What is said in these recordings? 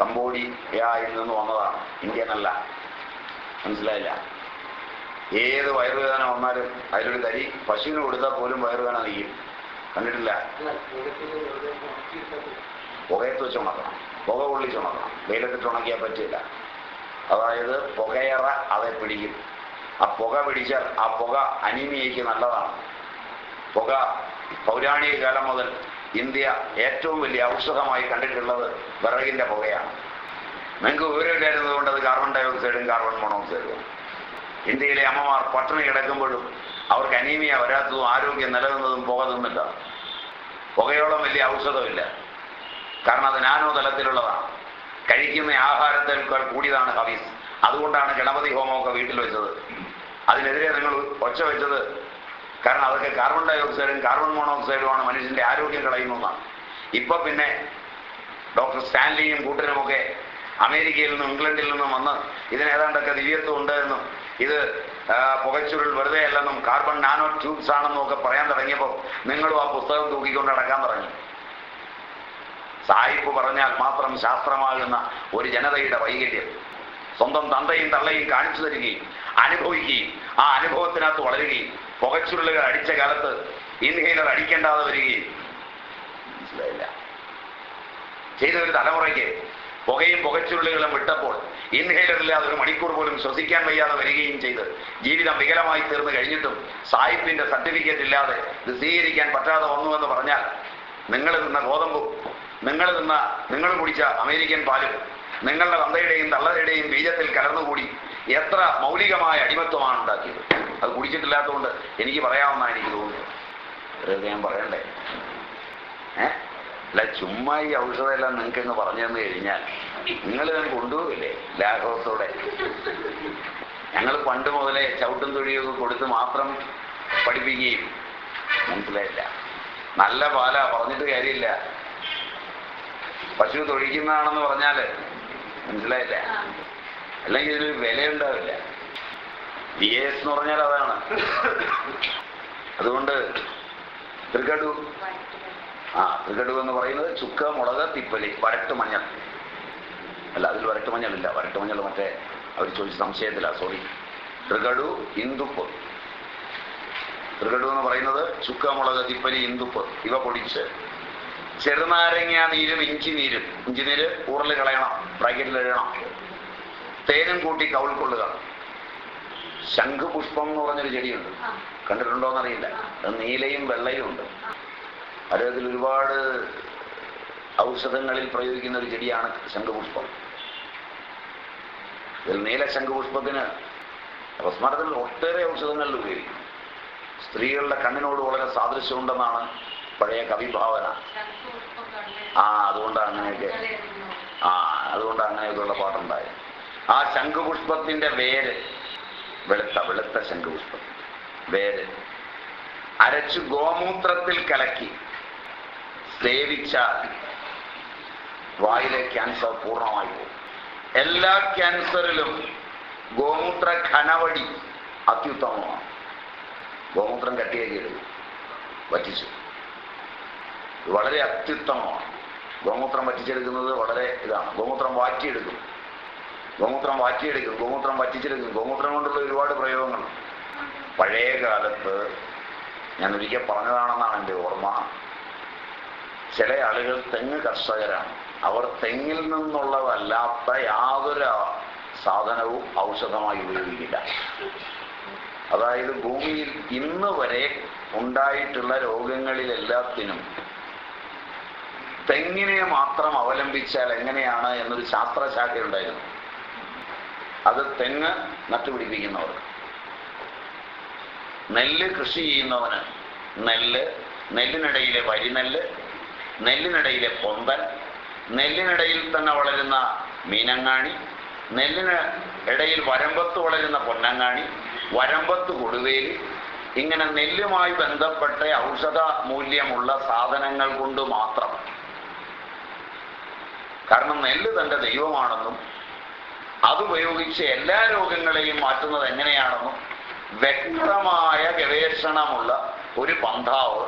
കംബോഡിയയിൽ നിന്ന് വന്നതാണ്. ഇന്ത്യനല്ല മനസ്സിലായില്ല? ഏത് വയറുവേദന വന്നാലും അതിലൊരു തരി പശുവിന് കൊടുത്താൽ പോലും വയറുവേദന നീക്കും കണ്ടിട്ടില്ല? പുകയത്ത് വെച്ച് ഉണക്കണം. പുക കൊള്ളിച്ച് ഉണക്കണം. വെയിലത്തിട്ട് ഉണക്കിയാൽ പറ്റില്ല. അതായത് പുകയറ അതെ പിടിക്കും. ആ പുക പിടിച്ചാൽ ആ പുക അനീമിയയ്ക്ക് നല്ലതാണ്. പുക പൗരാണിക കാലം മുതൽ ഇന്ത്യ ഏറ്റവും വലിയ ഔഷധമായി കണ്ടിട്ടുള്ളത് വിറകിന്റെ പുകയാണ്. നിങ്ങൾക്ക് വിവരമില്ലായിരുന്നത് കൊണ്ട് അത് കാർബൺ ഡയോക്സൈഡും കാർബൺ മോണോക്സൈഡും ഇന്ത്യയിലെ അമ്മമാർ പട്ടിണി കിടക്കുമ്പോഴും അവർക്ക് അനീമിയ വരാത്തതും ആരോഗ്യം നിലനിന്നതും പുക തിന്നില്ല. പുകയോളം വലിയ ഔഷധമില്ല. കാരണം അത് നാനോ തലത്തിലുള്ളതാണ്. കഴിക്കുന്ന ആഹാരത്തേക്കാൾ കൂടിയതാണ് ഹവീസ്. അതുകൊണ്ടാണ് ഗണപതി ഹോമമൊക്കെ വീട്ടിൽ വെച്ചത്. അതിനെതിരെ നിങ്ങൾ ഒച്ച വെച്ചത് കാരണം അതൊക്കെ കാർബൺ ഡയോക്സൈഡും കാർബൺ മോണോക്സൈഡുമാണ് മനുഷ്യന്റെ ആരോഗ്യം കളയുന്നതാണ്. ഇപ്പൊ പിന്നെ ഡോക്ടർ സ്റ്റാൻലിയും കൂട്ടനുമൊക്കെ അമേരിക്കയിൽ നിന്നും ഇംഗ്ലണ്ടിൽ നിന്നും വന്ന് ഇതിനേതാണ്ടൊക്കെ ദിവ്യത്വം ഉണ്ട് എന്നും ഇത് പുകച്ചുരുൾ വെറുതെ അല്ലെന്നും കാർബൺ നാനോ ട്യൂബ്സ് ആണെന്നും ഒക്കെ പറയാൻ തുടങ്ങിയപ്പോൾ നിങ്ങളും ആ പുസ്തകം തൂക്കിക്കൊണ്ട് നടക്കാൻ തുടങ്ങി. സായിപ്പ് പറഞ്ഞാൽ മാത്രം ശാസ്ത്രമാകുന്ന ഒരു ജനതയുടെ വൈകല്യം. സ്വന്തം തന്തയും തള്ളയും കാണിച്ചു തരികയും അനുഭവിക്കുകയും ആ അനുഭവത്തിനകത്ത് വളരുകയും പുകച്ചുരുളുകൾ അടിച്ച കാലത്ത് ഇൻഹേലർ അടിക്കേണ്ടാതെ വരികയും മനസ്സിലായില്ല. ചെയ്ത ഒരു തലമുറയ്ക്ക് പുകയും പുകച്ചുരുളുകളും വിട്ടപ്പോൾ ഇൻഹേലർ ഇല്ലാതെ ഒരു മണിക്കൂർ പോലും ശ്വസിക്കാൻ വയ്യാതെ വരികയും ചെയ്ത് ജീവിതം വികലമായി തീർന്നു കഴിഞ്ഞിട്ടും സായിപ്പിന്റെ സർട്ടിഫിക്കറ്റ് ഇല്ലാതെ ഇത് സ്വീകരിക്കാൻ പറ്റാതെ വന്നുവെന്ന് പറഞ്ഞാൽ നിങ്ങൾ നിന്ന ഗോതമ്പും നിങ്ങൾ നിന്ന നിങ്ങൾ കുടിച്ച അമേരിക്കൻ പാലും നിങ്ങളുടെ തന്തയുടെയും തള്ളതയുടെയും ബീജത്തിൽ കലർന്നുകൂടി എത്ര മൗലികമായ അടിമത്വമാണ് ഉണ്ടാക്കിയത്? അത് കുടിച്ചിട്ടില്ലാത്തതുകൊണ്ട് എനിക്ക് പറയാവുന്നതാണ് എനിക്ക് തോന്നുന്നത്. ഞാൻ പറയണ്ടേ? ഏ? അല്ല ചുമ്മാ ഈ ഔഷധമെല്ലാം നിങ്ങൾക്ക് ഇന്ന് പറഞ്ഞു തന്നു കഴിഞ്ഞാൽ നിങ്ങൾ ഞാൻ കൊണ്ടുപോകില്ലേ ലാഘവത്തോടെ? ഞങ്ങൾ പണ്ട് മുതലേ ചവിട്ടും തൊഴിയൊക്കെ കൊടുത്ത് മാത്രം പഠിപ്പിക്കുകയും. മനസ്സിലായില്ല. നല്ല പാലാ പറഞ്ഞിട്ട് കാര്യമില്ല. പശു തൊഴിക്കുന്നതാണെന്ന് പറഞ്ഞാൽ മനസ്സിലായില്ല. അല്ലെങ്കിൽ ഇതിനൊരു വിലയുണ്ടാവില്ല. ബി എസ് എന്ന് പറഞ്ഞാൽ അതാണ്. അതുകൊണ്ട് തൃക്കടു. ആ തൃക്കടു എന്ന് പറയുന്നത് ചുക്ക മുളക് തിപ്പലി വരട്ട് മഞ്ഞൾ. അല്ല അതിൽ വരട്ട് മഞ്ഞളില്ല. വരട്ട് മഞ്ഞൾ മറ്റേ അവർ ചോദിച്ച സംശയത്തില്ല സോറി തൃകടു ഇന്ദുപ്പ്. തൃകടു എന്ന് പറയുന്നത് ചുക്ക മുളക് തിപ്പലി ഇന്ദുപ്പ്. ഇവ പൊടിച്ച് ചെറുനാരങ്ങ നീരും ഇഞ്ചി നീരും. ഇഞ്ചി നീര് ഊറൽ കളയണം. ബ്രാക്കറ്റിൽ എഴുതണം തേനും കൂട്ടി കൗൾക്കൊള്ളുക ശംഖുപുഷ്പം എന്ന് പറഞ്ഞൊരു ചെടിയുണ്ട്. കണ്ടിട്ടുണ്ടോ എന്നറിയില്ല. അത് നീലയും വെള്ളയും ഉണ്ട്. ആരോഗ്യത്തിൽ ഒരുപാട് ഔഷധങ്ങളിൽ പ്രയോഗിക്കുന്ന ഒരു ചെടിയാണ് ശംഖുപുഷ്പം. ഇതിൽ നീല ശംഖുപുഷ്പത്തിന് അപസ്മാരത്തിൽ ഒട്ടേറെ ഔഷധങ്ങളിൽ ഉപയോഗിക്കും സ്ത്രീകളുടെ കണ്ണിനോട് വളരെ സാദൃശ്യമുണ്ടെന്നാണ് പഴയ കവിഭാവന. ആ അതുകൊണ്ടാണ് അങ്ങനെയൊക്കെ. ആ അതുകൊണ്ടാണ് അങ്ങനെയൊക്കെയുള്ള പാട്ടുണ്ടായത്. ആ ശംഖുപുഷ്പത്തിന്റെ വേര് വെളുത്ത വെളുത്ത ശംഖുപുഷ്പം വേര്. അരച്ചു ഗോമൂത്രത്തിൽ കലക്കി സേവിച്ചാൽ വായിലെ ക്യാൻസർ പൂർണമായി പോകും. എല്ലാ ക്യാൻസറിലും ഗോമൂത്ര ഘനവടി അത്യുത്തമമാണ്. ഗോമൂത്രം കട്ടിയാക്കി എടുക്കും വറ്റിച്ചു. വളരെ അത്യുത്തമമാണ്. ഗോമൂത്രം വറ്റിച്ചെടുക്കുന്നത് വളരെ ഇതാണ്. ഗോമൂത്രം വാറ്റിയെടുക്കും ഗോമൂത്രം വാറ്റിയെടുക്കും ഗോമൂത്രം വറ്റിച്ചെടുക്കും. ഗോമൂത്രം കൊണ്ടുള്ള ഒരുപാട് പ്രയോഗങ്ങൾ. പഴയ കാലത്ത് ഞാൻ ഒരിക്കൽ പറഞ്ഞതാണെന്നാണ് എന്റെ ഓർമ്മ. ചില ആളുകൾ തെങ്ങ് കർഷകരാണ്. അവർ തെങ്ങിൽ നിന്നുള്ളതല്ലാത്ത യാതൊരു സാധനവും ഔഷധമായി ഉപയോഗിക്കില്ല. അതായത് ഭൂമിയിൽ ഇന്ന് വരെ ഉണ്ടായിട്ടുള്ള രോഗങ്ങളിലെല്ലാത്തിനും തെങ്ങിനെ മാത്രം അവലംബിച്ചാൽ എങ്ങനെയാണ് എന്നൊരു ശാസ്ത്രശാഖയുണ്ടായിരുന്നു. അത് തെങ്ങ് നട്ടുപിടിപ്പിക്കുന്നവർ. നെല്ല് കൃഷി ചെയ്യുന്നവന് നെല്ല് നെല്ലിനിടയിലെ വരിനെല്ല് നെല്ലിനിടയിലെ പൊന്തൻ നെല്ലിനിടയിൽ തന്നെ വളരുന്ന മീനങ്ങാണി നെല്ലിന് ഇടയിൽ വരമ്പത്ത് വളരുന്ന പൊന്നങ്ങാണി വരമ്പത്ത് കൊടുവേലി ഇങ്ങനെ നെല്ലുമായി ബന്ധപ്പെട്ട ഔഷധ മൂല്യമുള്ള സാധനങ്ങൾ കൊണ്ട് മാത്രം. കാരണം നെല്ല് തന്റെ ദൈവമാണെന്നും അതുപയോഗിച്ച് എല്ലാ രോഗങ്ങളെയും മാറ്റുന്നത് എങ്ങനെയാണെന്നും വ്യക്തമായ ഗവേഷണമുള്ള ഒരു പന്ഥാവ്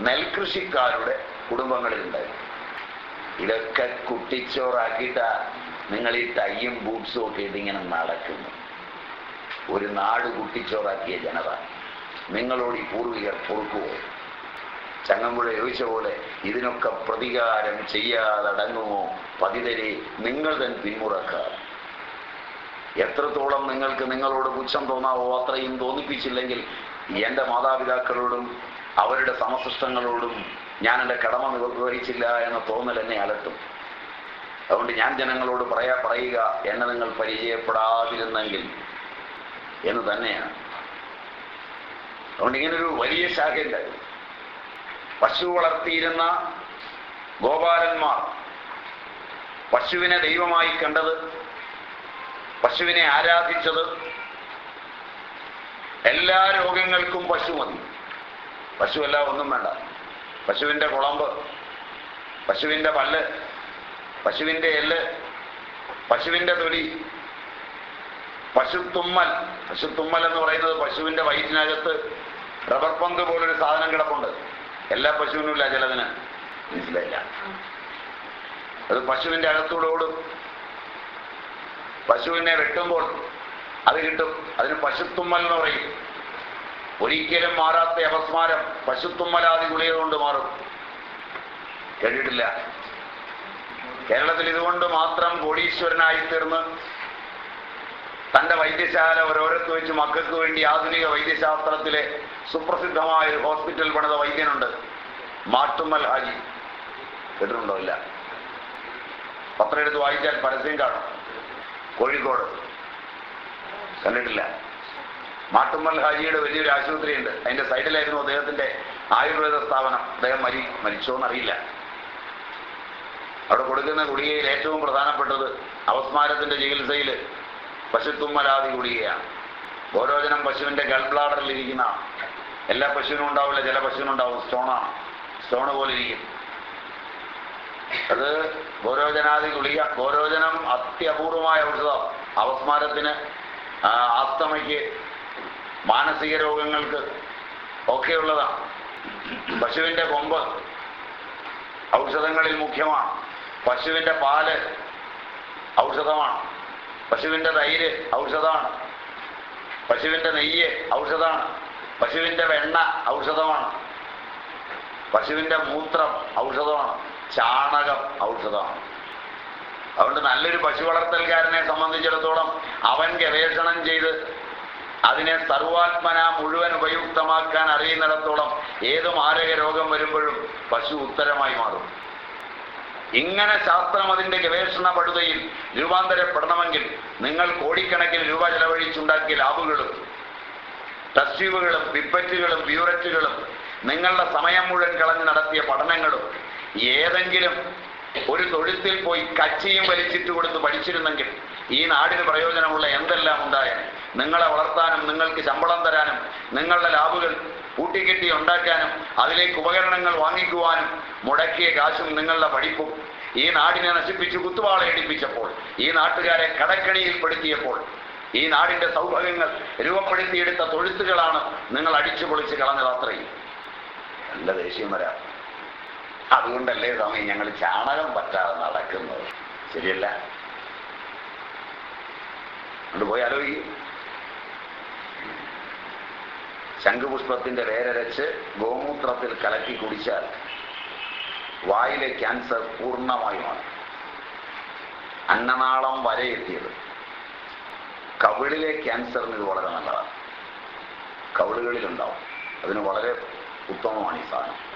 നെൽകൃഷിക്കാരുടെ കുടുംബങ്ങളിൽ കുടുംബങ്ങളിലുണ്ടായിരുന്നു ഇതൊക്കെ കുട്ടിച്ചോറാക്കിയിട്ടാ നിങ്ങൾ ഈ തയ്യും ബൂട്ട്സും ഒക്കെ ഇട്ട് ഇങ്ങനെ നടക്കുന്നു. ഒരു നാട് കുട്ടിച്ചോറാക്കിയ ജനത നിങ്ങളോട് ഈ പൂർവികർ പൊറുക്കുവോ? ചങ്ങമ്പുഴ ചോദിച്ച പോലെ ഇതിനൊക്കെ പ്രതികാരം ചെയ്യാതടങ്ങുമോ? പതിതരെ നിങ്ങൾ തന്നെ പിന്മുറക്കാർ. എത്രത്തോളം നിങ്ങൾക്ക് നിങ്ങളോട് പുച്ഛം തോന്നാവോ അത്രയും തോന്നിപ്പിച്ചില്ലെങ്കിൽ എന്റെ മാതാപിതാക്കളോടും അവരുടെ സമസൃഷ്ടങ്ങളോടും ഞാൻ എന്റെ കടമ നിർവഹിച്ചില്ല എന്ന തോന്നൽ എന്നെ അലട്ടും. അതുകൊണ്ട് ഞാൻ ജനങ്ങളോട് പറയാ പറയുക എന്നെ നിങ്ങൾ പരിചയപ്പെടാതിരുന്നെങ്കിൽ എന്ന് തന്നെയാണ്. അതുകൊണ്ട് ഇങ്ങനൊരു വലിയ ശാഖയുണ്ടായിരുന്നു പശു വളർത്തിയിരുന്ന ഗോപാലന്മാർ പശുവിനെ ദൈവമായി കണ്ടത് പശുവിനെ ആരാധിച്ചത് എല്ലാ രോഗങ്ങൾക്കും പശു മതി. പശുവല്ല ഒന്നും വേണ്ട. പശുവിന്റെ കുളമ്പ് പശുവിന്റെ പല്ല് പശുവിന്റെ എല്ല് പശുവിന്റെ തൊലി പശുത്തുമ്മൽ. പശുത്തുമ്മൽ എന്ന് പറയുന്നത് പശുവിന്റെ വയറ്റിനകത്ത് റബ്ബർ പന്ത് പോലൊരു സാധനം കിടപ്പുണ്ട്. എല്ലാ പശുവിനും ഇല്ല ചിലതിന്. മനസ്സിലായില്ല? അത് പശുവിന്റെ അകത്തൂടെ ഓടും. പശുവിനെ വെട്ടുമ്പോൾ അത് കിട്ടും. അതിന് പശുത്തുമ്മൽ എന്ന് പറയും. ഒരിക്കലും മാറാത്ത അപസ്മാരം പശുത്തുമ്മലാതി ഗുളിക കൊണ്ട് മാറും. കേട്ടിട്ടില്ല? കേരളത്തിൽ ഇതുകൊണ്ട് മാത്രം കോടീശ്വരനായി തീർന്ന് തന്റെ വൈദ്യശാല ഓരോരത്ത് വെച്ച് മക്കൾക്ക് വേണ്ടി ആധുനിക വൈദ്യശാസ്ത്രത്തിലെ സുപ്രസിദ്ധമായ ഒരു ഹോസ്പിറ്റൽ പണിത വൈദ്യനുണ്ട്. മാട്ടുമ്മൽ ഹാജി. കേട്ടിട്ടുണ്ടോ ഇല്ല? പത്രം എടുത്ത് വായിച്ചാൽ പരസ്യം കാണും. കോഴിക്കോട്. കണ്ടിട്ടില്ല. മാട്ടുമ്മൽ ഹാജിയുടെ വലിയൊരു ആശുപത്രിയുണ്ട്. അതിന്റെ സൈഡിലായിരുന്നു അദ്ദേഹത്തിന്റെ ആയുർവേദ സ്ഥാപനം. അദ്ദേഹം മരി മരിച്ചോ എന്നറിയില്ല അവിടെ കൊടുക്കുന്ന ഗുളികയിൽ ഏറ്റവും പ്രധാനപ്പെട്ടത് അവസ്മാരത്തിന്റെ ചികിത്സയിൽ പശുത്തുമ്മലാതി ഗുളികയാണ്. ഓരോജനം പശുവിന്റെ ഗൾ ബ്ലാഡറിൽ ഇരിക്കുന്ന എല്ലാ പശുവിനും ഉണ്ടാവില്ല ചില പശുവിനുണ്ടാവും. സ്റ്റോണാണ്. സ്റ്റോണ് പോലെ ഇരിക്കും. അത് ഗോരോചനാദി ഗുളിക ഗോരോചനം അത്യപൂർവമായ ഔഷധം അവസ്മാരത്തിന് ആസ്തമയ്ക്ക് മാനസിക രോഗങ്ങൾക്ക് ഒക്കെയുള്ളതാണ്. പശുവിന്റെ കൊമ്പ് ഔഷധങ്ങളിൽ മുഖ്യമാണ്. പശുവിന്റെ പാൽ ഔഷധമാണ്. പശുവിന്റെ തൈര് ഔഷധമാണ്. പശുവിന്റെ നെയ്യ് ഔഷധമാണ്. പശുവിന്റെ വെണ്ണ ഔഷധമാണ്. പശുവിന്റെ മൂത്രം ഔഷധമാണ്. ചാണകം ഔഷധമാണ് അതുകൊണ്ട് നല്ലൊരു പശു വളർത്തൽക്കാരനെ സംബന്ധിച്ചിടത്തോളം അവൻ ഗവേഷണം ചെയ്ത് അതിനെ സർവാത്മന മുഴുവൻ ഉപയുക്തമാക്കാൻ അറിയുന്നിടത്തോളം ഏത് മാരക രോഗം വരുമ്പോഴും പശു ഉത്തരമായി മാറും. ഇങ്ങനെ ശാസ്ത്രം അതിന്റെ ഗവേഷണ പടുതയിൽ രൂപാന്തരപ്പെടണമെങ്കിൽ നിങ്ങൾ കോടിക്കണക്കിന് രൂപ ചെലവഴിച്ചുണ്ടാക്കിയ ലാബുകളും ടസ്റ്റ്യൂബുകളും പിപ്പറ്റുകളും ബ്യൂററ്റുകളും നിങ്ങളുടെ സമയം മുഴുവൻ കളഞ്ഞ് നടത്തിയ പഠനങ്ങളും ഏതെങ്കിലും ഒരു തൊഴുത്തിൽ പോയി കച്ചിയും വലിച്ചിട്ട് കൊടുത്ത് പഠിച്ചിരുന്നെങ്കിൽ ഈ നാടിന് പ്രയോജനമുള്ള എന്തെല്ലാം ഉണ്ടായേനെ നിങ്ങളെ വളർത്താനും നിങ്ങൾക്ക് ശമ്പളം തരാനും നിങ്ങളുടെ ലാബുകൾ കൂട്ടിക്കെട്ടി ഉണ്ടാക്കാനും അതിലേക്ക് ഉപകരണങ്ങൾ വാങ്ങിക്കുവാനും മുടക്കിയ കാശും നിങ്ങളുടെ പഠിപ്പും ഈ നാടിനെ നശിപ്പിച്ച് കുത്തുവാളയടിപ്പിച്ചപ്പോൾ ഈ നാട്ടുകാരെ കടക്കണിയിൽ പെടുത്തിയപ്പോൾ ഈ നാടിന്റെ സൗഭാഗ്യങ്ങൾ രൂപപ്പെടുത്തിയെടുത്ത തൊഴുത്തുകളാണ് നിങ്ങൾ അടിച്ചു പൊളിച്ച് കളഞ്ഞത് അത്രയും. നല്ല ദേഷ്യം വരാം. അതുകൊണ്ടല്ലേ സ്വാമി ഞങ്ങൾ ചാണകം പറ്റാതെ നടക്കുന്നത്. ശരിയല്ല? കൊണ്ടുപോയി പോയി ആലോചിക്കും. ശംഖുപുഷ്പത്തിന്റെ വേരരച്ച് ഗോമൂത്രത്തിൽ കലക്കി കുടിച്ചാൽ വായിലെ ക്യാൻസർ പൂർണമായി മാറും. അന്നനാളം വരെ എത്തിയത്. കവിളിലെ ക്യാൻസറിന് ഇത് വളരെ നല്ലതാണ്. കവിളുകളിലുണ്ടാവും. അതിന് വളരെ ഉത്തമമാണ് ഈ സാധനം.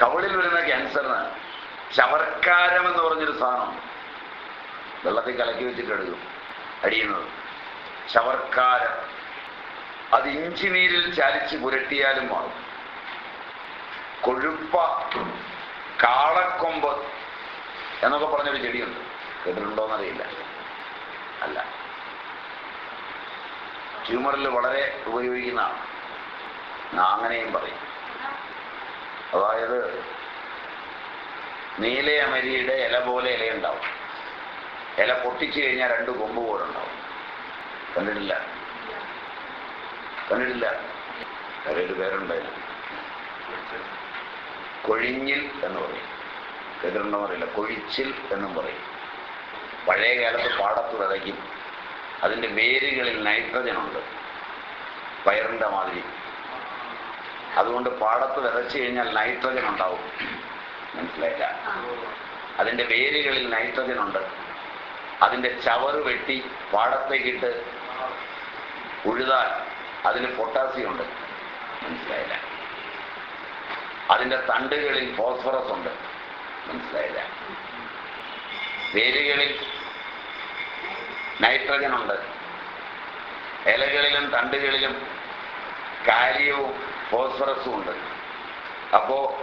കവിളിൽ വരുന്ന ക്യാൻസറിന് ചവർക്കാരം എന്ന് പറഞ്ഞൊരു സാധനം. വെള്ളത്തിൽ കലക്കി വെച്ചിട്ട് എടുക്കും. അടിയുന്നത്. ചവർക്കാരം അത് ഇഞ്ചി നീരിൽ ചാലിച്ച് പുരട്ടിയാലും മാറും. കൊഴുപ്പ കാളക്കൊമ്പ് എന്നൊക്കെ പറഞ്ഞൊരു ചെടിയുണ്ട്. കേട്ടിട്ടുണ്ടോന്നറിയില്ല. അല്ല. ട്യൂമറിൽ വളരെ ഉപയോഗിക്കുന്നതാണ്. അങ്ങനെയും പറയും. അതായത് നീലയമരിയുടെ ഇല പോലെ ഇലയുണ്ടാവും. ഇല പൊട്ടിച്ചു കഴിഞ്ഞാൽ രണ്ട് കൊമ്പ് പോലെ ഉണ്ടാവും. കണ്ടിട്ടില്ല? കണ്ടിട്ടില്ല? വേറെ ഒരു പേരുണ്ട് കൊഴിഞ്ഞിൽ എന്ന് പറയും. കേട്ടിട്ടുണ്ടോ പറയില്ല കൊഴിച്ചിൽ എന്നും പറയും. പഴയ കാലത്ത് പാടത്ത് വിതയ്ക്കും അതിന്റെ വേരുകളിൽ നൈട്രജൻ ഉണ്ട്. പയറിന്റെ മാതിരി. അതുകൊണ്ട് പാടത്ത് വിതച്ചു കഴിഞ്ഞാൽ നൈട്രജൻ ഉണ്ടാവും. മനസ്സിലായില്ല? അതിന്റെ വേരുകളിൽ നൈട്രജൻ ഉണ്ട്. അതിന്റെ ചവറ് വെട്ടി പാടത്തേക്കിട്ട് ഉഴുതാൽ അതിന് പൊട്ടാസ്യം ഉണ്ട്. മനസ്സിലായില്ല? അതിന്റെ തണ്ടുകളിൽ ഫോസ്ഫറസ് ഉണ്ട്. മനസ്സിലായില്ല? വേരുകളിൽ നൈട്രജൻ ഉണ്ട്. ഇലകളിലും തണ്ടുകളിലും കാലിയവും ഫോസ്ഫറസും ഉണ്ട്. അപ്പോ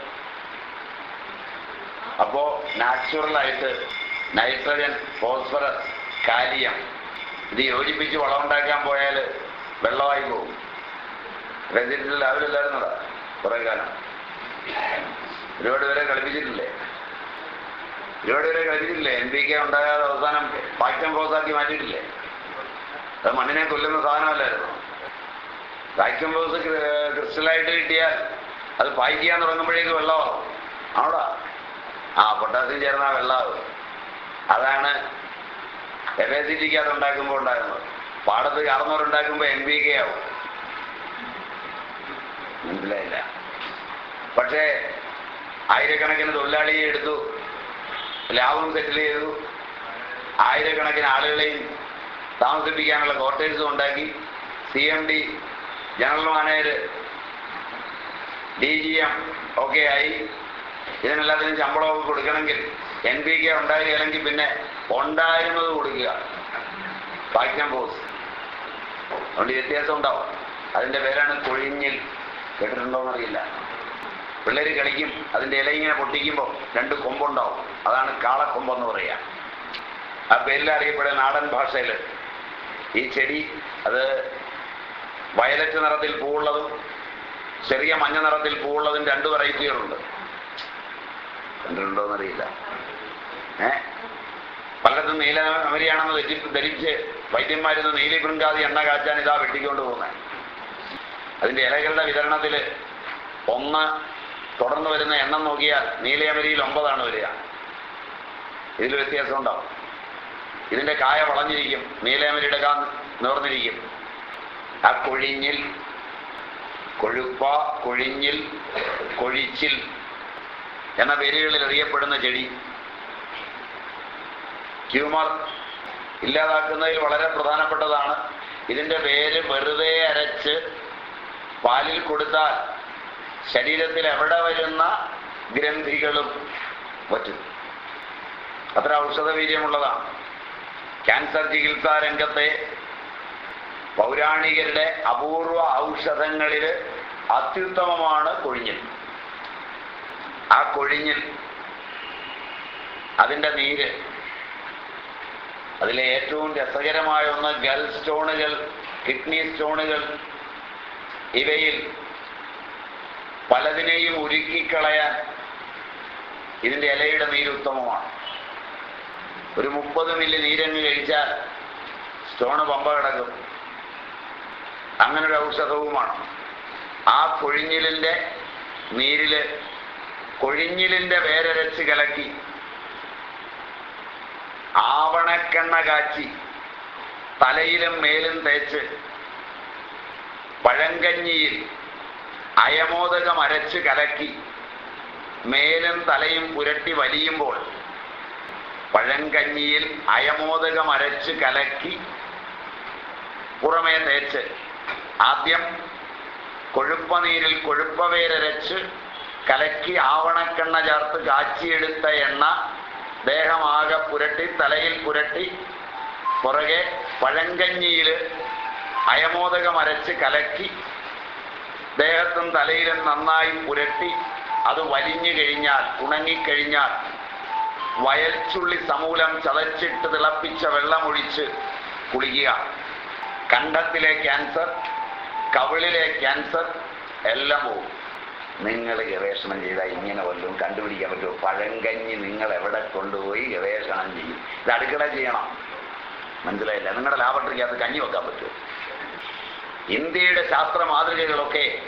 അപ്പോ നാച്ചുറലായിട്ട് നൈട്രജൻ ഫോസ്ഫറസ് കാലിയം ഇത് യോജിപ്പിച്ച് വളമുണ്ടാക്കാൻ പോയാൽ വെള്ളമായി പോകും. രചിച്ചിട്ടില്ല അവരില്ലായിരുന്നതാ കുറെ കാലം. ഒരുപാട് പേരെ കളിപ്പിച്ചിട്ടില്ലേ? ഒരുപാട് പേരെ കളിപ്പിച്ചിട്ടില്ലേ? എൻ പി കെ ഉണ്ടാകാതെ അവസാനം പാക്യം ഫോസാക്കി മാറ്റിയിട്ടില്ലേ? അത് മണ്ണിനെ കൊല്ലുന്ന സാധനമല്ലായിരുന്നു. വാക്യൂം ബോക്സ് ക്രിസ്റ്റലായിട്ട് കിട്ടിയാൽ അത് പായിക്കാൻ തുടങ്ങുമ്പോഴേക്ക് വെള്ളമാവും ആണോടാ? ആ പൊട്ടാസ്യം ചേർന്ന വെള്ളമാവും. അതാണ് എലസിറ്റിക്ക് അത് ഉണ്ടാക്കുമ്പോൾ ഉണ്ടാകുന്നത് പാടത്ത് കാർന്നവരുണ്ടാക്കുമ്പോൾ എം ബി കെ ആവും. മനസ്സിലായില്ല. പക്ഷേ ആയിരക്കണക്കിന് തൊഴിലാളിയെ എടുത്തു. ലാഭം സെറ്റിൽ ചെയ്തു. ആയിരക്കണക്കിന് ആളുകളെയും താമസിപ്പിക്കാനുള്ള ക്വാർട്ടേഴ്സും ഉണ്ടാക്കി. C M D general manager D G M ഒക്കെ ആയി. ഇതിനെല്ലാത്തിനും ശമ്പളമൊക്കെ കൊടുക്കണമെങ്കിൽ എൻ പി കെ ഉണ്ടായിരുന്നെങ്കിൽ പിന്നെ ഉണ്ടായിരുന്നത് കൊടുക്കുക. പാക്യം പോസ് അതുകൊണ്ട് വ്യത്യാസം ഉണ്ടാവും. അതിന്റെ പേരാണ് കൊഴിഞ്ഞിൽ കേട്ടിട്ടുണ്ടോയെന്നറിയില്ല പിള്ളേർ കളിക്കും അതിന്റെ ഇല ഇങ്ങനെ പൊട്ടിക്കുമ്പോൾ രണ്ട് കൊമ്പുണ്ടാവും. അതാണ് കാളക്കൊമ്പെന്ന് പറയുക. ആ പേരിൽ അറിയപ്പെടുന്ന നാടൻ ഭാഷയിൽ ഈ ചെടി അത് വയലറ്റ് നിറത്തിൽ പൂവുള്ളതും ചെറിയ മഞ്ഞ നിറത്തിൽ പൂവുള്ളതും രണ്ട് വെറൈറ്റികളുണ്ട്. കണ്ടിട്ടുണ്ടോയെന്നറിയില്ല ഏ? പലയിടത്തും നീല അമരിയാണെന്ന് ധരി ധരിച്ച് വൈദ്യന്മാരിന്ന് നീലി ബൃങ്കാതി എണ്ണ കാച്ചാൻ ഇതാ വെട്ടിക്കൊണ്ട് പോകുന്നത് അതിന്റെ ഇലകളുടെ വിതരണത്തിൽ ഒന്ന് തുടർന്ന് വരുന്ന എണ്ണം നോക്കിയാൽ നീലയമരിയിൽ ഒമ്പതാണ് വരിക. ഇതിൽ വ്യത്യാസം ഉണ്ടാവും ഇതിന്റെ കായ വളഞ്ഞിരിക്കും നീലയമരിയുടെ കാ നേർന്നിരിക്കും ആ കൊഴിഞ്ഞിൽ കൊഴുപ്പ കൊഴിഞ്ഞിൽ കൊഴിച്ചിൽ എന്ന പേരുകളിൽ അറിയപ്പെടുന്ന ചെടി. ട്യൂമർ ഇല്ലാതാക്കുന്നതിൽ വളരെ പ്രധാനപ്പെട്ടതാണ്. ഇതിന്റെ പേര് വെറുതെ അരച്ച് പാലിൽ കൊടുത്താൽ ശരീരത്തിൽ എവിടെ വരുന്ന ഗ്രന്ഥികളും പറ്റും. അത്ര ഔഷധവീര്യമുള്ളതാണ്. ക്യാൻസർ ചികിത്സാ രംഗത്തെ പൗരാണികരുടെ അപൂർവ ഔഷധങ്ങളിൽ അത്യുത്തമമാണ് കൊഴിഞ്ഞിൽ. ആ കൊഴിഞ്ഞിൽ അതിന്റെ നീര് അതിലെ ഏറ്റവും രസകരമായ ഒന്ന് ഗൽ സ്റ്റോണുകൾ കിഡ്നി സ്റ്റോണുകൾ. ഇവയിൽ പലതിനെയും ഉരുക്കിക്കളയാൻ ഇതിന്റെ ഇലയുടെ നീര് ഉത്തമമാണ്. ഒരു മുപ്പത് മില്ലി നീരങ്ങ് കഴിച്ചാൽ സ്റ്റോണ് പമ്പ കിടക്കും. അങ്ങനൊരു ഔഷധവുമാണ്. ആ കൊഴിഞ്ഞിലിന്റെ നീരിൽ കൊഴിഞ്ഞിലിന്റെ വേരരച്ച് കലക്കി ആവണക്കെണ്ണ കാച്ചി തലയിലും മേലും തേച്ച് പഴങ്കഞ്ഞിയിൽ അയമോദകം അരച്ച് കലക്കി മേലും തലയും പുരട്ടി വലിയുമ്പോൾ പഴങ്കഞ്ഞിയിൽ അയമോദകം അരച്ച് കലക്കി പുറമേ തേച്ച് ആദ്യം കൊഴുപ്പനീരിൽ കൊഴുപ്പവേരരച്ച് കലക്കി ആവണക്കെണ്ണ ചേർത്ത് കാച്ചിയെടുത്ത എണ്ണ ദേഹമാകെ പുരട്ടി തലയിൽ പുരട്ടി പുറകെ പഴങ്കഞ്ഞിയിൽ അയമോദകം അരച്ച് കലക്കി ദേഹത്തും തലയിലും നന്നായി പുരട്ടി അത് വലിഞ്ഞു കഴിഞ്ഞാൽ ഉണങ്ങിക്കഴിഞ്ഞാൽ വയൽച്ചുള്ളി സമൂലം ചതച്ചിട്ട് തിളപ്പിച്ച വെള്ളമൊഴിച്ച് കുളിക്കുക. കണ്ടത്തിലെ ക്യാൻസർ കവിളിലെ ക്യാൻസർ എല്ലാം പോകും നിങ്ങൾ ഗവേഷണം ചെയ്താൽ ഇങ്ങനെ വല്ലതും കണ്ടുപിടിക്കാൻ പറ്റുമോ? പഴങ്കഞ്ഞി നിങ്ങൾ എവിടെ കൊണ്ടുപോയി ഗവേഷണം ചെയ്യും? ഇത് അടുക്കള ചെയ്യണം. മനസ്സിലായില്ല? നിങ്ങളുടെ ലാബറട്ടറിക്കകത്ത് കഞ്ഞി വെക്കാൻ പറ്റുമോ? ഇന്ത്യയുടെ ശാസ്ത്ര മാതൃകകളൊക്കെ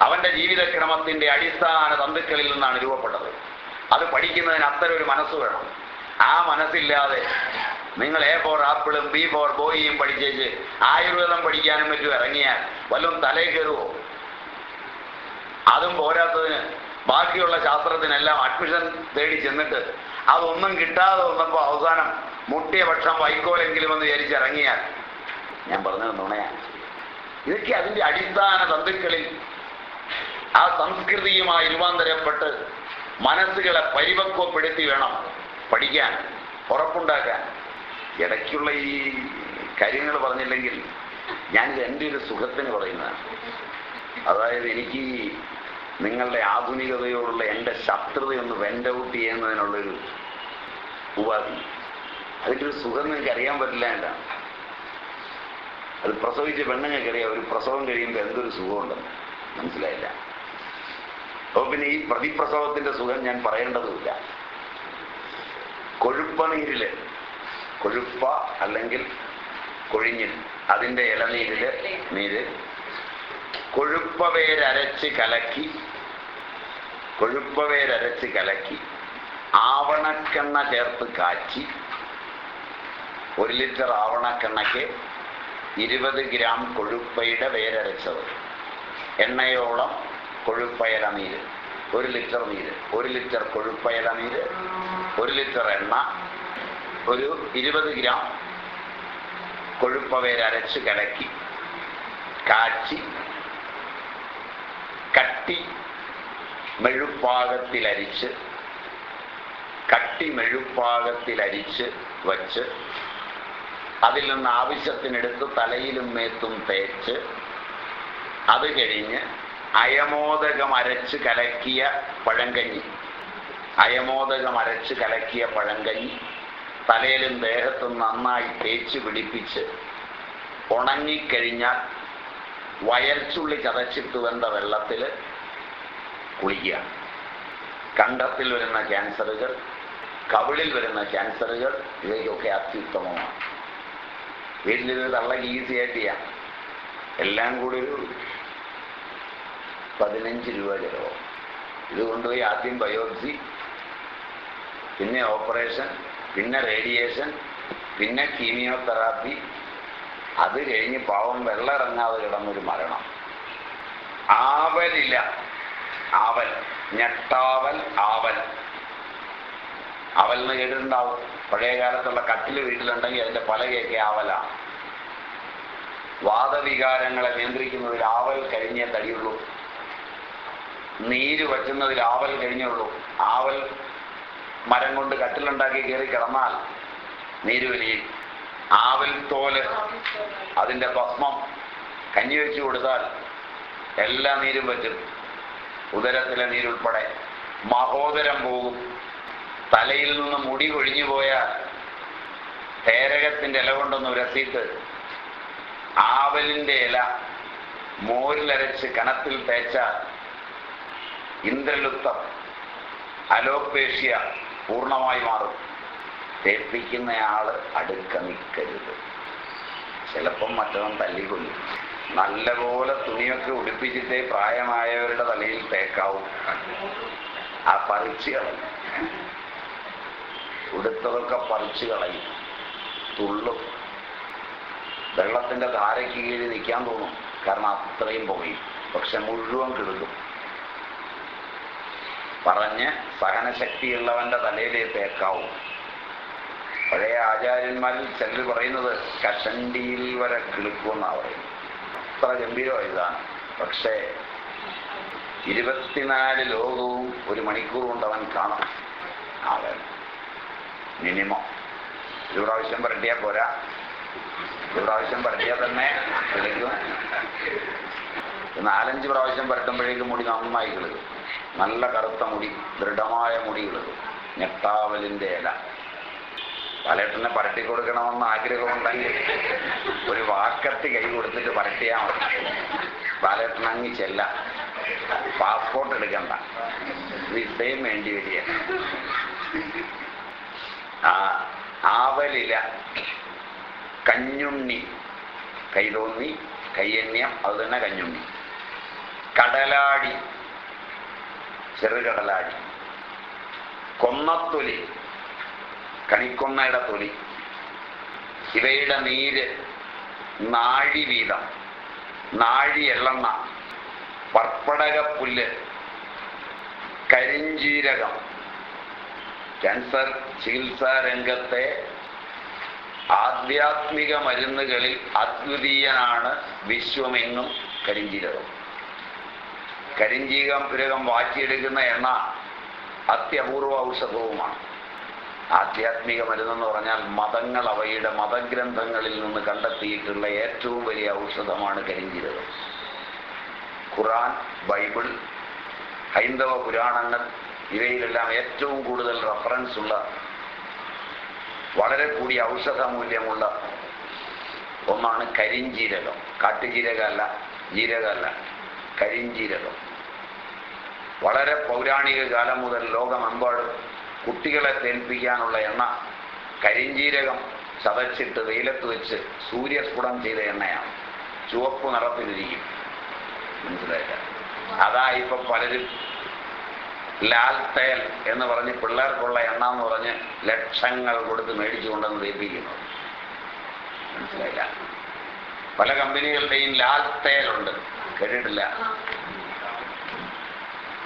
അവന്റെ ജീവിതക്രമത്തിന്റെ അടിസ്ഥാന തന്തുക്കളിൽ നിന്നാണ് രൂപപ്പെട്ടത്. അത് പഠിക്കുന്നതിന് അത്തരം ഒരു മനസ്സ് വേണം. ആ മനസ്സില്ലാതെ നിങ്ങൾ എ ഫോർ ആപ്പിളും ബി ഫോർ ബോയിയും പഠിച്ചേച്ച് ആയുർവേദം പഠിക്കാനും മറ്റും ഇറങ്ങിയാൽ. വല്ലതും തലയിൽ കയറുമോ അതും പോരാത്തതിന് ബാക്കിയുള്ള ശാസ്ത്രത്തിനെല്ലാം അഡ്മിഷൻ തേടി ചെന്നിട്ട് അതൊന്നും കിട്ടാതെ വന്നപ്പോൾ അവസാനം മുട്ടിയ പക്ഷം വൈക്കോലെങ്കിലും എന്ന് വിചാരിച്ചിറങ്ങിയാൽ. ഞാൻ പറഞ്ഞത് നുണയാണ്. ഇതൊക്കെ അതിന്റെ അടിസ്ഥാന തന്തുക്കളിൽ ആ സംസ്കൃതിയുമായി രൂപാന്തരപ്പെട്ട് മനസ്സുകളെ പരിപക്വപ്പെടുത്തി വേണം പഠിക്കാൻ ഉറപ്പുണ്ടാക്കാൻ. ഇടയ്ക്കുള്ള ഈ കാര്യങ്ങൾ പറഞ്ഞില്ലെങ്കിൽ ഞാനിത് എന്റെ ഒരു സുഖത്തിന് പറയുന്നതാണ്. അതായത് എനിക്ക് നിങ്ങളുടെ ആധുനികതയോടുള്ള എന്റെ ശത്രുതയൊന്ന് വെന്റ് ഔട്ട് ചെയ്യുന്നതിനുള്ളൊരു ഉപാധി. അതിന്റെ ഒരു സുഖം നിങ്ങൾക്ക് അറിയാൻ പറ്റില്ല എന്നാണ്. അത് പ്രസവിച്ച പെണ്ണുങ്ങൾക്കറിയാം ഒരു പ്രസവം കഴിയുമ്പോൾ എന്തൊരു സുഖമുണ്ടെന്ന്. മനസ്സിലായില്ല. അപ്പോൾ പിന്നെ ഈ പ്രതിപ്രസവത്തിന്റെ സുഖം ഞാൻ പറയേണ്ടതുമില്ല. കൊഴുപ്പനീരിൽ കൊഴുപ്പ അല്ലെങ്കിൽ കൊഴിഞ്ഞിൽ. അതിന്റെ ഇളനീരിൽ നീര്. കൊഴുപ്പവേരരച്ച് കലക്കി. കൊഴുപ്പവേരരച്ച് കലക്കി. ആവണക്കെണ്ണ ചേർത്ത് കാച്ചി. ഒരു ലിറ്റർ ആവണക്കെണ്ണയ്ക്ക് ഇരുപത് ഗ്രാം കൊഴുപ്പയുടെ വേരരച്ചത്. എണ്ണയോളം കൊഴുപ്പയല നീര്. ഒരു ലിറ്റർ നീര്. ഒരു ലിറ്റർ കൊഴുപ്പയല നീര്. ഒരു ലിറ്റർ എണ്ണ. ഒരു ഇരുപത് ഗ്രാം കൊഴുപ്പവേര അരച്ച് കലക്കി കാച്ചി കട്ടി മെഴുപ്പാകത്തിലരിച്ച് കട്ടി മെഴുപ്പാകത്തിലരിച്ച് വച്ച് അതിൽ നിന്ന് ആവശ്യത്തിനെടുത്ത് തലയിലും മേത്തും തേച്ച് അത് കഴിഞ്ഞ് അയമോദകം അരച്ച് കലക്കിയ പഴങ്കഞ്ഞി. അയമോദകം അരച്ച് കലക്കിയ പഴങ്കഞ്ഞി. തലയിലും ദേഹത്തും നന്നായി തേച്ച് പിടിപ്പിച്ച് ഉണങ്ങിക്കഴിഞ്ഞാൽ വയൽച്ചുള്ളി ചതച്ചിട്ട് വെന്ത വെള്ളത്തിൽ കുളിക്കുക. കണ്ടത്തിൽ വരുന്ന ക്യാൻസറുകൾ കവിളിൽ വരുന്ന ക്യാൻസറുകൾ ഇവയ്ക്കൊക്കെ അത്യുത്തമമാണ്. വീട്ടിലിത് തള്ളക്ക് ഈസി ആയിട്ട് ചെയ്യാം. എല്ലാം കൂടി ഒരു പതിനഞ്ച് രൂപ ചിലവാകും. ഇത് കൊണ്ടുപോയി ആദ്യം ബയോപ്സി പിന്നെ ഓപ്പറേഷൻ പിന്നെ റേഡിയേഷൻ പിന്നെ കീമിയോതെറാപ്പി അത് കഴിഞ്ഞ് പാവം വെള്ളം ഇറങ്ങാതെ കിടന്നൊരു മരണം. ആവലില്ല ആവൽ. ഞെട്ടാവൽ ആവൽ. അവൽ എന്ന് കേട്ടിട്ടുണ്ടാവും. പഴയ കാലത്തുള്ള കട്ടിൽ വീട്ടിലുണ്ടെങ്കിൽ അതിന്റെ പലകയൊക്കെ ആവലാണ് വാദവികാരങ്ങളെ നിയന്ത്രിക്കുന്നതിൽ ആവൽ കഴിഞ്ഞേ തടിയുള്ളൂ. നീര് വറ്റുന്നതിൽ ആവൽ കഴിഞ്ഞുള്ളൂ ആവൽ മരം കൊണ്ട് കട്ടിലുണ്ടാക്കി കയറി കിടന്നാൽ നീരുവലിയിൽ ആവിൽ തോൽ അതിന്റെ ഭസ്മം കഞ്ഞി വെച്ച് കൊടുത്താൽ എല്ലാ നീരും പറ്റും ഉദരത്തിലെ നീരുൾപ്പെടെ മഹോദരം പോകും. തലയിൽ നിന്ന് മുടി കൊഴിഞ്ഞു പോയാൽ തേരകത്തിന്റെ ഇല കൊണ്ടൊന്ന് ഉരസിയിട്ട് ആവലിന്റെ ഇല മോരിലരച്ച് കനത്തിൽ തേച്ചാൽ ഇന്ദ്രലുപ്തം അലോപേഷ്യ പൂർണമായി മാറും. തേപ്പിക്കുന്നയാൾ അടുക്ക നിൽക്കരുത്. ചിലപ്പം മറ്റവൻ തല്ലിക്കൊല്ലും. നല്ലപോലെ തുണിയൊക്കെ ഉടുപ്പിച്ചിട്ടേ പ്രായമായവരുടെ തലയിൽ തേക്കാവും. ആ പറിച്ച് കളയും. ഉടുത്തതൊക്കെ പറിച്ച് കളയും. തുള്ളും. വെള്ളത്തിന്റെ ധാരയ്ക്ക് കീഴിൽ നിൽക്കാൻ തോന്നും. കാരണം അത്രയും പോയി പക്ഷെ മുഴുവൻ കിടക്കും. പറഞ്ഞ് സഹനശക്തിയുള്ളവന്റെ തലയിലേ തേക്കാവും പഴയ ആചാര്യന്മാരിൽ ചിലർ പറയുന്നത് കഷണ്ടിയിൽ വരെ കിളുക്കുമെന്നാണ് പറയുന്നത്. അത്ര ഗംഭീരമായതാണ് പക്ഷേ ഇരുപത്തിനാല് ലോകവും ഒരു മണിക്കൂർ കൊണ്ട് അവൻ കാണും. ആളെ മിനിമം. ഒരു പ്രാവശ്യം പരട്ടിയാൽ പോരാ. ഒരു പ്രാവശ്യം പരട്ടിയാൽ തന്നെ കിളിക്കും. നാലഞ്ച് പ്രാവശ്യം പരട്ടുമ്പോഴേക്കും മുടി നന്നായി കിളുക്കും. നല്ല കറുത്ത മുടി ദൃഢമായ മുടികൾ ഞെട്ടാവലിന്റെ ഇല. പലയിട്ടിനെ പരട്ടി കൊടുക്കണമെന്ന് ആഗ്രഹമുണ്ടെങ്കിൽ ഒരു വാക്കത്തി കൈ കൊടുത്തിട്ട് പരട്ടിയാൽ മതി. അങ്ങി ചെല്ല. പാസ്പോർട്ട് എടുക്കണ്ട. വിസയും വേണ്ടി വരിക. ആവലില കഞ്ഞുണ്ണി. കൈതോന്നി കയ്യന്യം അത് തന്നെ കഞ്ഞുണ്ണി. കടലാടി. ചെറുകടലാടി കൊന്നത്തൊലി. കണിക്കൊന്നയുടെ തൊലി. ഇവയുടെ നീര് നാഴി വീതം. നാഴി എള്ളെണ്ണ. പർപ്പടകപ്പുല്ല്. കരിഞ്ചീരകം. ക്യാൻസർ ചികിത്സാ രംഗത്തെ ആധ്യാത്മിക മരുന്നുകളിൽ അദ്വിതീയനാണ് വിശ്വമെങ്ങും കരിഞ്ചീരകം. കരിഞ്ചീകം പുരകം വാറ്റിയെടുക്കുന്ന എണ്ണ അത്യപൂർവ ഔഷധവുമാണ്. ആധ്യാത്മിക മരുന്നെന്ന് പറഞ്ഞാൽ മതങ്ങൾ അവയുടെ മതഗ്രന്ഥങ്ങളിൽ നിന്ന് കണ്ടെത്തിയിട്ടുള്ള ഏറ്റവും വലിയ ഔഷധമാണ് കരിഞ്ചീരകം. ഖുറാൻ ബൈബിൾ ഹൈന്ദവ പുരാണങ്ങൾ ഇവയിലെല്ലാം ഏറ്റവും കൂടുതൽ റഫറൻസ് ഉള്ള വളരെ കൂടിയ ഔഷധ മൂല്യമുള്ള ഒന്നാണ് കരിഞ്ചീരകം. കാട്ടുജീരകമല്ല ജീരകമല്ല കരിഞ്ചീരകം. വളരെ പൗരാണിക കാലം മുതൽ ലോകമെമ്പാടും കുട്ടികളെ തേൽപ്പിക്കാനുള്ള എണ്ണ കരിഞ്ചീരകം ചതച്ചിട്ട് വെയിലത്ത് വെച്ച് സൂര്യസ്ഫുടം ചെയ്ത എണ്ണയാണ്. ചുവപ്പ് നിറത്തിലിരിക്കും. മനസ്സിലായില്ല? അതാ ഇപ്പൊ പലരും ലാൽ തേൽ എന്ന് പറഞ്ഞ് പിള്ളേർക്കുള്ള എണ്ണ എന്ന് പറഞ്ഞ് ലക്ഷങ്ങൾ കൊടുത്ത് മേടിച്ചു കൊണ്ടെന്ന് തേപ്പിക്കുന്നു മനസ്സിലായില്ല? പല കമ്പനികളുടെയും ലാൽ തേലുണ്ട്. കേട്ടിട്ടില്ല?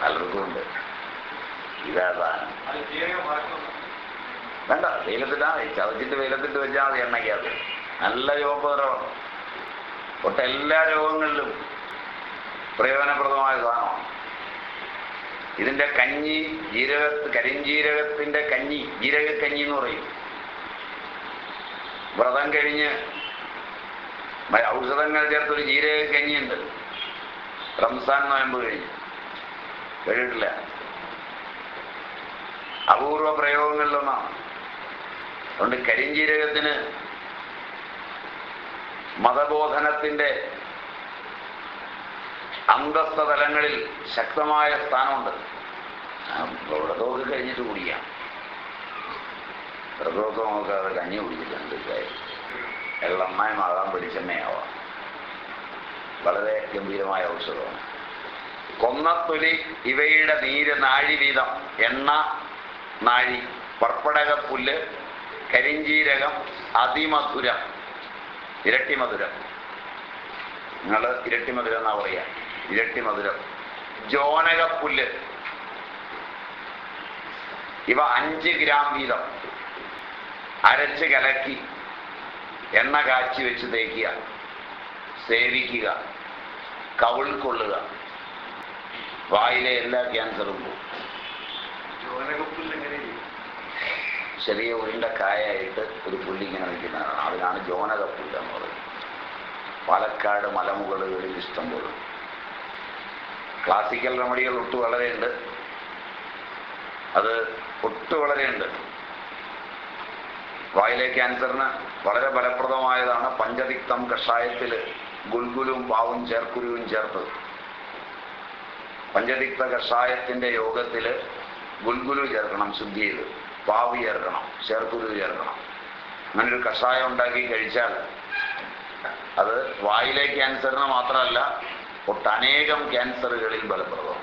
പലർക്കും ഇതാണ് വേണ്ട വെയിലത്തിട്ടാ ചതച്ചിട്ട് വെയിലത്തിട്ട് വെച്ചാൽ മതി എണ്ണയ്ക്കകത്ത്. നല്ല ചുവപ്പ് നിറമാണ് ഒട്ടെല്ലാ രോഗങ്ങളിലും പ്രയോജനപ്രദമായ സാധനമാണ്. ഇതിന്റെ കഞ്ഞി ജീരക കരിഞ്ജീരകത്തിന്റെ കഞ്ഞി ജീരക കഞ്ഞി എന്ന് പറയും. വ്രതം കഴിഞ്ഞ് ഔഷധങ്ങൾ ചേർത്തൊരു ജീരക ജീരകക്കഞ്ഞിയുണ്ട്. റംസാൻ നോയമ്പ് കഴിഞ്ഞ്. കേട്ടിട്ടില്ല. അപൂർവ പ്രയോഗങ്ങളിലൊന്നാണ്. അതുകൊണ്ട് കരിഞ്ചീരകത്തിന് മതബോധനത്തിന്റെ അന്തസ്ഥ തലങ്ങളിൽ ശക്തമായ സ്ഥാനമുണ്ട്. വ്രതമൊക്കെ കഴിഞ്ഞിട്ട് കുടിക്കാം. വ്രതമൊക്കെ നോക്കാതെ കഞ്ഞി കുടിച്ചിട്ടുണ്ട് കാര്യം? മാറാൻ പിടിച്ചെണ്ണയാവാം വളരെ ഗംഭീരമായ ഔഷധമാണ്. കൊന്നത്തൊലി ഇവയുടെ നീര് നാഴി വീതം. എണ്ണ നാഴി. പർപ്പടകപ്പുല്ല് കരിഞ്ചീരകം അതിമധുരം. ഇരട്ടി മധുരം നിങ്ങൾ ഇരട്ടി മധുരം എന്നാ മധുരം ജോനകപ്പുല്ല് ഇവ അഞ്ച് ഗ്രാം വീതം. അരച്ച് കലക്കി. എണ്ണ കാച്ചി വെച്ച് തേക്കുക. സേവിക്കുക. കവിൾ കൊള്ളുക. വായിലെ എല്ലാ ക്യാൻസറും പോകും. ചെറിയ ഉരുണ്ട കായായിട്ട് ഒരു പുല്ലിങ്ങനെ നിൽക്കുന്നതാണ്. അതിനാണ് ജോനകപ്പുല്ല് എന്ന് പറയുന്നത്. പാലക്കാട് മലമുകളിൽ ഇഷ്ടം പോലെ. ക്ലാസിക്കൽ റെമഡികൾ ഒട്ടു വളരെയുണ്ട്. അത് ഒട്ടു വളരെയുണ്ട്. വായിലെ ക്യാൻസറിന് വളരെ ഫലപ്രദമായതാണ് പഞ്ചതിക്തം കഷായത്തിൽ ഗുൽഗുലും പാവും ചേർക്കുരുവും ചേർത്ത് പഞ്ചതിക്ത കഷായത്തിന്റെ യോഗത്തിൽ ഗുൽഗുലു ചേർക്കണം ശുദ്ധി പാവ് ചേർക്കണം ചേർക്കുരു ചേർക്കണം. അങ്ങനൊരു കഷായം ഉണ്ടാക്കി കഴിച്ചാൽ അത് വായിലെ ക്യാൻസറിന് മാത്രമല്ല ഒട്ടനേകം ക്യാൻസറുകളിൽ ഫലപ്രദം.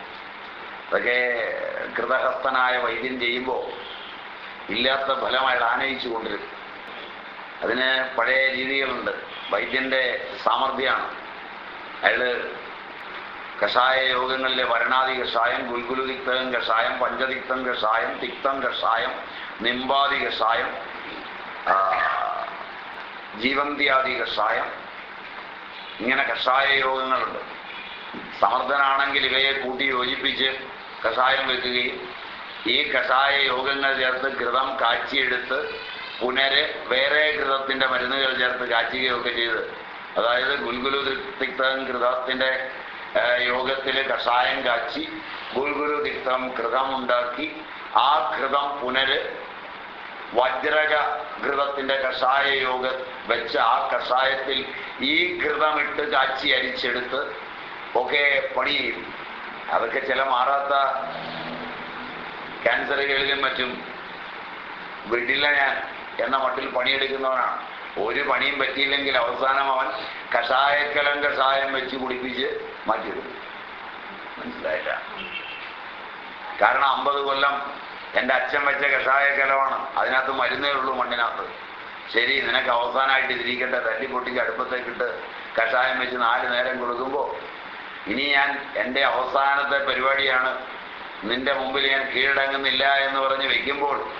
അതൊക്കെ കൃതഹസ്തനായ വൈദ്യം ചെയ്യുമ്പോൾ ഇല്ലാത്ത ഫലമായിട്ട് ആനയിച്ചു കൊണ്ടിരിക്കും. അതിന് പഴയ രീതികളുണ്ട്. വൈദ്യന്റെ സാമർഥ്യമാണ്. അയാൾ കഷായ യോഗങ്ങളിലെ വരണാദി കഷായം ഗുൽഗുലു തിക്തകം കഷായം പഞ്ചതിക്തം കഷായം തിക്തം കഷായം നിമ്പാദി കഷായം ജീവന്തിയാദി കഷായം ഇങ്ങനെ കഷായ യോഗങ്ങളുണ്ട് സമർത്ഥനാണെങ്കിൽ ഇവയെ കൂട്ടി യോജിപ്പിച്ച് കഷായം വെക്കുകയും ഈ കഷായ യോഗങ്ങൾ ചേർത്ത് ഘൃതം കാച്ചിയെടുത്ത് പുനര് വേറെ ഘൃതത്തിന്റെ മരുന്നുകൾ ചേർത്ത് കാച്ചുകയൊക്കെ ചെയ്ത് അതായത് ഗുൽഗുലു തിക്തം ഘൃതത്തിന്റെ യോഗത്തിൽ കഷായം കാച്ചി ഗുൽഗുരു ഘൃതം ഉണ്ടാക്കി ആ ഘൃതം പുനര് വജ്രക ഘൃതത്തിന്റെ കഷായ യോഗ വെച്ച് ആ കഷായത്തിൽ ഈ ഘൃതമിട്ട് കാച്ചി അരിച്ചെടുത്ത് ഒക്കെ പണി ചെയ്യും അതൊക്കെ ചില മാറാത്ത ക്യാൻസറുകളിലും മറ്റും. വിടില്ല ഞാൻ എന്ന മട്ടിൽ പണിയെടുക്കുന്നവനാണ്. ഒരു പണിയും പറ്റിയില്ലെങ്കിൽ അവസാനം അവൻ കഷായക്കലം കഷായം വെച്ച് കുടിപ്പിച്ച് മാറ്റിയിടും. മനസ്സിലായില്ല? കാരണം അമ്പത് കൊല്ലം എന്റെ അച്ഛൻ വെച്ച കഷായക്കലമാണ്. അതിനകത്ത് മരുന്നേ ഉള്ളൂ മണ്ണിനകത്ത്. ശരി നിനക്ക് അവസാനമായിട്ട് ഇതിരിക്കട്ടെ തല്ലി പൊട്ടിക്ക് അടുപ്പത്തേക്കിട്ട് കഷായം വെച്ച് നാല് നേരം കൊടുക്കുമ്പോൾ ഇനി ഞാൻ എന്റെ അവസാനത്തെ പരിപാടിയാണ്. നിന്റെ മുമ്പിൽ ഞാൻ കീഴടങ്ങുന്നില്ല എന്ന് പറഞ്ഞ് വെക്കുമ്പോൾ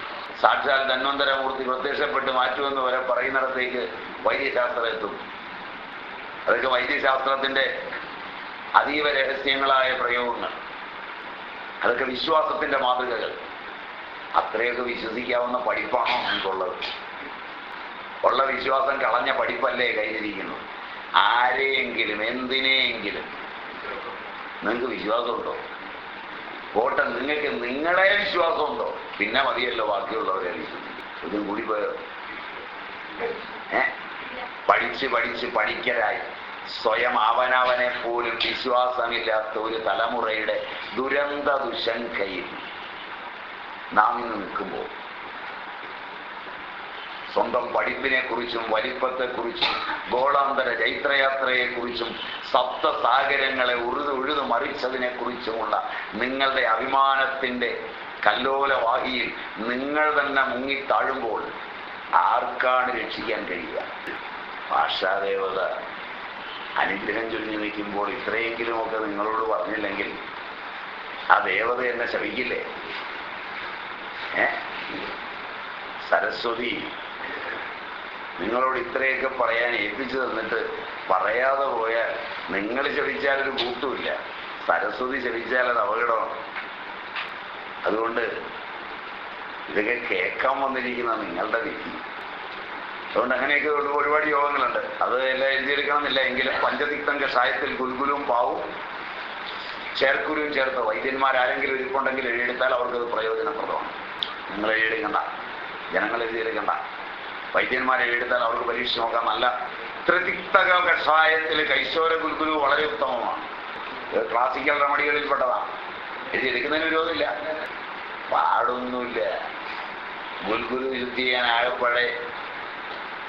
സാക്ഷാൽ ധന്വന്തരമൂർത്തി പ്രത്യക്ഷപ്പെട്ട് മാറ്റുമെന്ന് വരെ പറയുന്നിടത്തേക്ക് വൈദ്യശാസ്ത്രം എത്തും അതൊക്കെ വൈദ്യശാസ്ത്രത്തിന്റെ അതീവ രഹസ്യങ്ങളായ പ്രയോഗങ്ങൾ. അതൊക്കെ വിശ്വാസത്തിന്റെ മാതൃകകൾ. അത്രയൊക്കെ വിശ്വസിക്കാവുന്ന പഠിപ്പാണോ നമുക്കുള്ളത്? ഉള്ള വിശ്വാസം കളഞ്ഞ പഠിപ്പല്ലേ കയ്യിലിരിക്കുന്നത്? ആരെയെങ്കിലും എന്തിനെയെങ്കിലും. നിങ്ങൾക്ക് വിശ്വാസമുണ്ടോ? പോട്ടെ നിങ്ങൾക്ക് നിങ്ങളെ വിശ്വാസമുണ്ടോ? പിന്നെ മതിയല്ലോ ബാക്കിയുള്ളവരെ ഇതും കൂടി പോയോ? ഏ? പഠിച്ച് പഠിച്ച് പഠിക്കരായി. സ്വയം അവനവനെ പോലും വിശ്വാസമില്ലാത്ത ഒരു തലമുറയുടെ ദുരന്ത ദുശങ്കയിൽ നാം ഇന്ന് നിൽക്കുമ്പോൾ സ്വന്തം പഠിപ്പിനെ കുറിച്ചും വലിപ്പത്തെക്കുറിച്ചും ഗോളാന്തര ജൈത്രയാത്രയെക്കുറിച്ചും സപ്തസാഗരങ്ങളെ ഉഴുതു ഉഴുതു മറിച്ചതിനെ കുറിച്ചുമുള്ള നിങ്ങളുടെ അഭിമാനത്തിന്റെ കല്ലോലവാഹിയിൽ നിങ്ങൾ തന്നെ മുങ്ങിത്താഴുമ്പോൾ ആർക്കാണ് രക്ഷിക്കാൻ കഴിയുക? ഭാഷാദേവത അനുഗ്രഹം ചൊല്ലി നിൽക്കുമ്പോൾ ഇത്രയെങ്കിലുമൊക്കെ നിങ്ങളോട് പറഞ്ഞില്ലെങ്കിൽ ആ ദേവത എന്നെ ശവിക്കില്ലേ സരസ്വതി നിങ്ങളോട് ഇത്രയൊക്കെ പറയാൻ ഏൽപ്പിച്ചു തന്നിട്ട് പറയാതെ പോയാൽ നിങ്ങൾ ചതിച്ചാൽ ഒരു കൂട്ടുമില്ല. സരസ്വതി ചതിച്ചാൽ അത് അപകടമാണ്. അതുകൊണ്ട് ഇതൊക്കെ കേൾക്കാൻ വന്നിരിക്കുന്ന നിങ്ങളുടെ വിധി. അതുകൊണ്ട് അങ്ങനെയൊക്കെ ഒരു ഒരുപാട് യോഗങ്ങളുണ്ട്. അത് എല്ലാം എഴുതിയെടുക്കണമെന്നില്ല. എങ്കിലും പഞ്ചതിക്തം കഷായത്തിൽ ഗുൽഗുലും പാവും ചേർക്കുരുവും ചേർത്ത് വൈദ്യന്മാരാരെങ്കിലും ഇരിപ്പുണ്ടെങ്കിൽ എഴുതിയെടുത്താൽ അവർക്കത് പ്രയോജനപ്രദമാണ്. നിങ്ങൾ എഴുതിയെടുക്കണ്ട ജനങ്ങൾ എഴുതിയെടുക്കണ്ട വൈദ്യന്മാർ എഴുതാൻ അവർക്ക് പരീക്ഷ നോക്കാൻ നല്ല ത്രിതിക്തക കഷായത്തിൽ കൈശോര ഗുൽഗുലു വളരെ ഉത്തമമാണ്. ക്ലാസിക്കൽ ക്ലാസിക്കൽ ഇത് എഴുതിയെടുക്കുന്നതിന് വിരോധമില്ല. പാടൊന്നുമില്ല. ഗുൽഗുലു ശുദ്ധി ചെയ്യാൻ ആകപ്പാടെ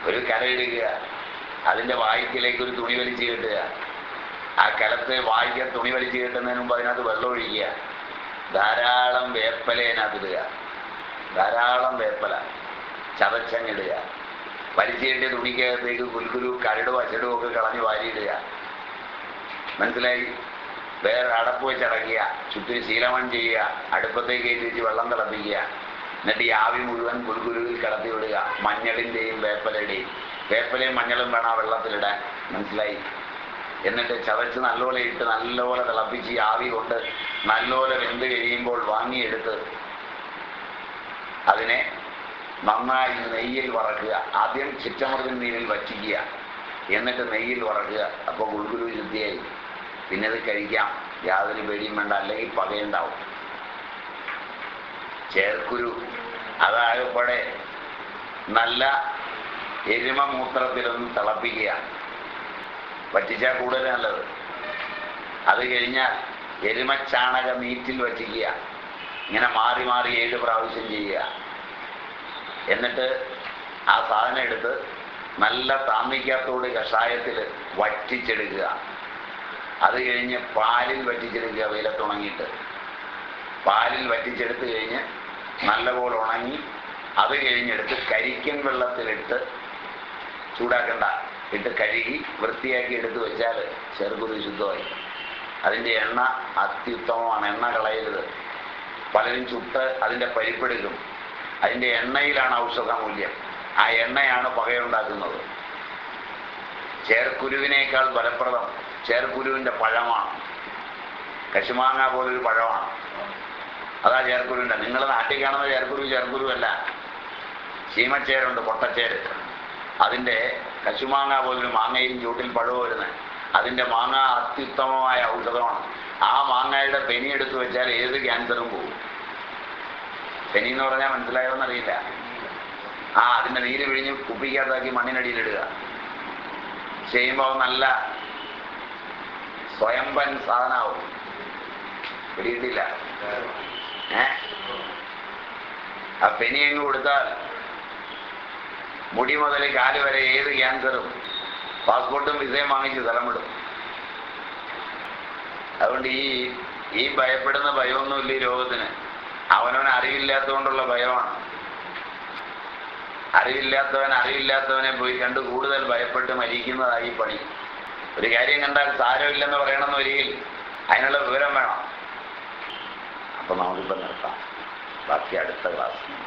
ഒരു കലയിടുക അതിന്റെ വായിക്കിലേക്ക് ഒരു തുണി വലിച്ചു കെട്ടുക. ആ കലത്തെ വായിക്ക തുണി വലിച്ചു കെട്ടുന്നതിന് മുമ്പ് അതിനകത്ത് വെള്ളം ഒഴിക്കുക. ധാരാളം വേപ്പല അതിനകത്തിടുക ധാരാളം വേപ്പല. ചതച്ചങ്ങിടുക വലിച്ചേണ്ട തുണിക്കകത്തേക്ക് കുൽക്കുരു കരടും അച്ചടും ഒക്കെ കളഞ്ഞ് വാരിയിടുക. മനസ്സിലായി? വേറെ അടപ്പ് വെച്ച് അടയ്ക്കുക ചുറ്റിന് ശീലമൺ ചെയ്യുക. അടുപ്പത്തേക്ക് കയറ്റി വെച്ച് വെള്ളം തിളപ്പിക്കുക. എന്നിട്ട് ഈ ആവി മുഴുവൻ കുൽക്കുരുവിൽ കടത്തി വിടുക. മഞ്ഞളിന്റെയും വേപ്പലയുടെയും. വേപ്പലയും മഞ്ഞളും വേണം ആ വെള്ളത്തിലിടാൻ. മനസ്സിലായി? എന്നിട്ട് ചതച്ച് നല്ലപോലെ ഇട്ട് നല്ലപോലെ തിളപ്പിച്ച് ആവി കൊണ്ട് നല്ലപോലെ വെന്ത് കഴിയുമ്പോൾ വാങ്ങിയെടുത്ത് അതിനെ നന്നായി നെയ്യിൽ വറക്കുക. ആദ്യം ചിറ്റമൃഗൻ നീരിൽ വറ്റിക്കുക. എന്നിട്ട് നെയ്യിൽ വറക്കുക. അപ്പോൾ ഗുൾഗുലു ശുദ്ധിയായി. പിന്നെ അത് കഴിക്കാം. യാതൊരു പേടിയും വേണ്ട. അല്ലെങ്കിൽ പകയുണ്ടാവും. ചേർക്കുരു. അതാകപ്പാടെ നല്ല എരുമ മൂത്രത്തിലൊന്ന് തിളപ്പിക്കുക. വറ്റിച്ചാൽ കൂടുതൽ നല്ലത്. അത് കഴിഞ്ഞാൽ എരുമച്ചാണക മീറ്റിൽ വറ്റിക്കുക. ഇങ്ങനെ മാറി മാറി ഏഴ് പ്രാവശ്യം ചെയ്യുക. എന്നിട്ട് ആ സാധനം എടുത്ത് നല്ല താമിക്കാത്തോടെ കഷായത്തിൽ വറ്റിച്ചെടുക്കുക. അത് കഴിഞ്ഞ് പാലിൽ വറ്റിച്ചെടുക്കുക വെയിലത്തുണങ്ങിയിട്ട് പാലിൽ വറ്റിച്ചെടുത്ത് കഴിഞ്ഞ് നല്ലപോലെ ഉണങ്ങി അത് കഴിഞ്ഞെടുത്ത് കരിക്കൻ വെള്ളത്തിലിട്ട് ചൂടാക്കണ്ട. ഇട്ട് കഴുകി വൃത്തിയാക്കി എടുത്ത് വെച്ചാൽ ചെറുകുരു ശുദ്ധമായി. അതിന്റെ എണ്ണ അത്യുത്തമമാണ്. എണ്ണ കളയരുത്. പലരും ചുട്ട് അതിന്റെ പരിപ്പെടുക്കും അതിന്റെ എണ്ണയിലാണ് ഔഷധ മൂല്യം. ആ എണ്ണയാണ് പകയുണ്ടാക്കുന്നത്. ചേർക്കുരുവിനേക്കാൾ ഫലപ്രദം ചേർക്കുരുവിന്റെ പഴമാണ്. കശുമാങ്ങ പോലൊരു പഴമാണ്. അതാ ചേർക്കുരുവിന്റെ നിങ്ങൾ നാട്ടിൽ കാണുന്ന ചേർക്കുരു ചേർക്കുരുവല്ല. ചീമച്ചേരുണ്ട് പൊട്ടച്ചേര്. അതിന്റെ കശുമാങ്ങ പോലൊരു മാങ്ങയും ചൂട്ടിൽ പഴവും വരുന്നത്. അതിന്റെ മാങ്ങ അത്യുത്തമമായ ഔഷധമാണ്. ആ മാങ്ങയുടെ പെനി എടുത്തു വെച്ചാൽ ഏത് ക്യാൻസറും പോകും. പെനി എന്ന് പറഞ്ഞാൽ മനസ്സിലായോന്നറിയില്ല ആ അതിന്റെ നീര് പിഴിഞ്ഞ് കുപ്പിക്കകത്താക്കി മണ്ണിനടിയിലിടുക. ചെയ്യുമ്പോൾ നല്ല സ്വയംപൻ സാധനാവും. പിടിയിട്ടില്ല. ഏ? ആ പെനി അങ്ങ് കൊടുത്താൽ മുടി മുതൽ കാൽ വരെ ഏത് ക്യാൻസറും പാസ്പോർട്ടും വിസയും വാങ്ങിച്ച് സ്ഥലമിടും. അതുകൊണ്ട് ഈ ഈ ഭയപ്പെടുന്ന ഭയമൊന്നുമില്ല ഈ രോഗത്തിന്. അവനവൻ അറിവില്ലാത്തതുകൊണ്ടുള്ള ഭയമാണ്. അറിവില്ലാത്തവൻ അറിവില്ലാത്തവനെ പോയി കണ്ട് കൂടുതൽ ഭയപ്പെട്ട് മരിക്കുന്നതായി പണി. ഒരു കാര്യം കണ്ടാൽ സാരമില്ലെന്ന് പറയണമെന്ന് വരികിൽ അതിനുള്ള വിവരം വേണം. അപ്പൊ നമുക്കിപ്പോ നിർത്താം. ബാക്കി അടുത്ത ക്ലാസ്